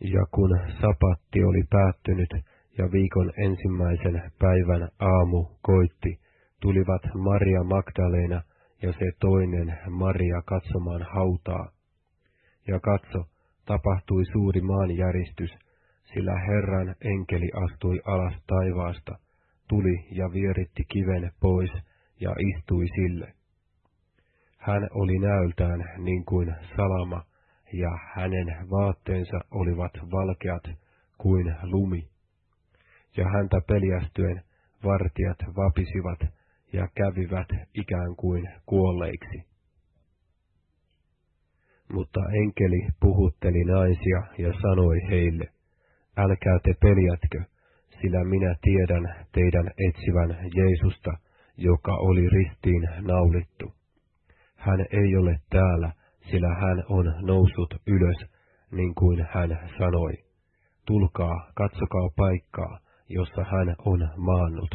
Ja kun sapatti oli päättynyt ja viikon ensimmäisen päivän aamu koitti, tulivat Maria Magdalena ja se toinen Maria katsomaan hautaa. Ja katso, tapahtui suuri maanjäristys, sillä Herran enkeli astui alas taivaasta, tuli ja vieritti kiven pois ja istui sille. Hän oli näöltään niin kuin salama, ja hänen vaatteensa olivat valkeat kuin lumi. Ja häntä peljästyen vartijat vapisivat ja kävivät ikään kuin kuolleiksi. Mutta enkeli puhutteli naisia ja sanoi heille, älkää te peljätkö, sillä minä tiedän teidän etsivän Jeesusta, joka oli ristiin naulittu. Hän ei ole täällä, sillä hän on noussut ylös, niin kuin hän sanoi. Tulkaa, katsokaa paikkaa, jossa hän on maannut,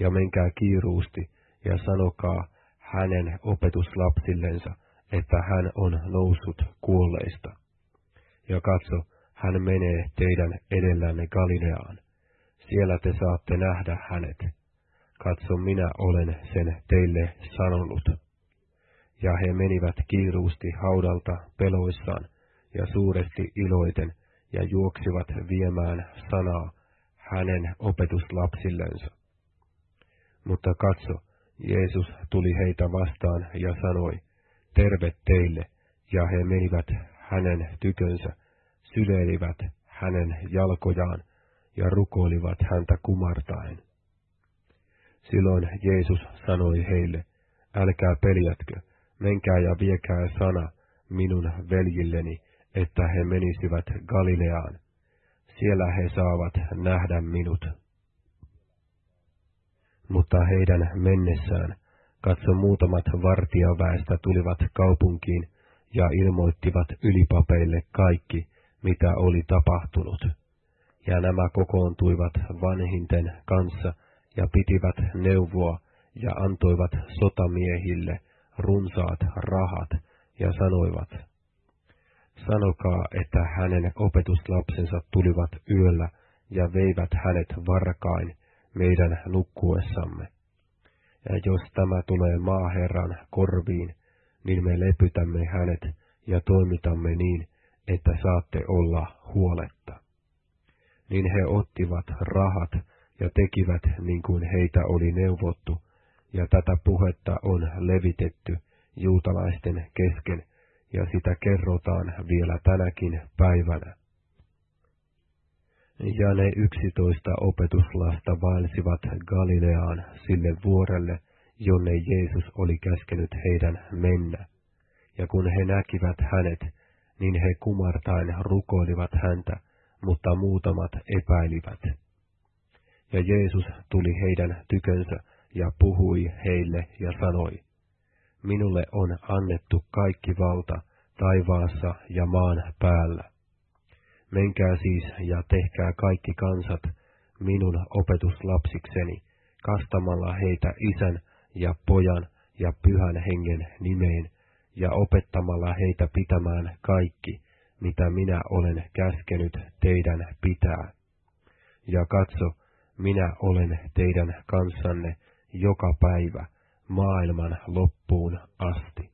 ja menkää kiiruusti, ja sanokaa hänen opetuslapsillensa, että hän on noussut kuolleista. Ja katso, hän menee teidän edellänne Galileaan. Siellä te saatte nähdä hänet. Katso, minä olen sen teille sanonut. Ja he menivät kiiruusti haudalta peloissaan ja suuresti iloiten ja juoksivat viemään sanaa hänen opetuslapsillensa. Mutta katso, Jeesus tuli heitä vastaan ja sanoi, terve teille, ja he menivät hänen tykönsä, syleilivät hänen jalkojaan ja rukoilivat häntä kumartaen. Silloin Jeesus sanoi heille, älkää peljätkö, menkää ja viekää sana minun veljilleni, että he menisivät Galileaan. Siellä he saavat nähdä minut. Mutta heidän mennessään, katso muutamat vartijaväestä tulivat kaupunkiin ja ilmoittivat ylipapeille kaikki, mitä oli tapahtunut. Ja nämä kokoontuivat vanhinten kanssa ja pitivät neuvoa ja antoivat sotamiehille runsaat rahat ja sanoivat, sanokaa, että hänen opetuslapsensa tulivat yöllä ja veivät hänet varkain meidän nukkuessamme. Ja jos tämä tulee maaherran korviin, niin me lepytämme hänet ja toimitamme niin, että saatte olla huoletta. Niin he ottivat rahat ja tekivät niin kuin heitä oli neuvottu, ja tätä puhetta on levitetty juutalaisten kesken, ja sitä kerrotaan vielä tänäkin päivänä. Ja ne yksitoista opetuslasta vaelsivat Galileaan sille vuorelle, jonne Jeesus oli käskenyt heidän mennä. Ja kun he näkivät hänet, niin he kumartain rukoilivat häntä, mutta muutamat epäilivät. Ja Jeesus tuli heidän tykönsä ja puhui heille ja sanoi, Minulle on annettu kaikki valta taivaassa ja maan päällä. Menkää siis ja tehkää kaikki kansat minun opetuslapsikseni, kastamalla heitä isän ja pojan ja pyhän hengen nimeen, ja opettamalla heitä pitämään kaikki, mitä minä olen käskenyt teidän pitää. Ja katso, minä olen teidän kanssanne joka päivä maailman loppuun asti.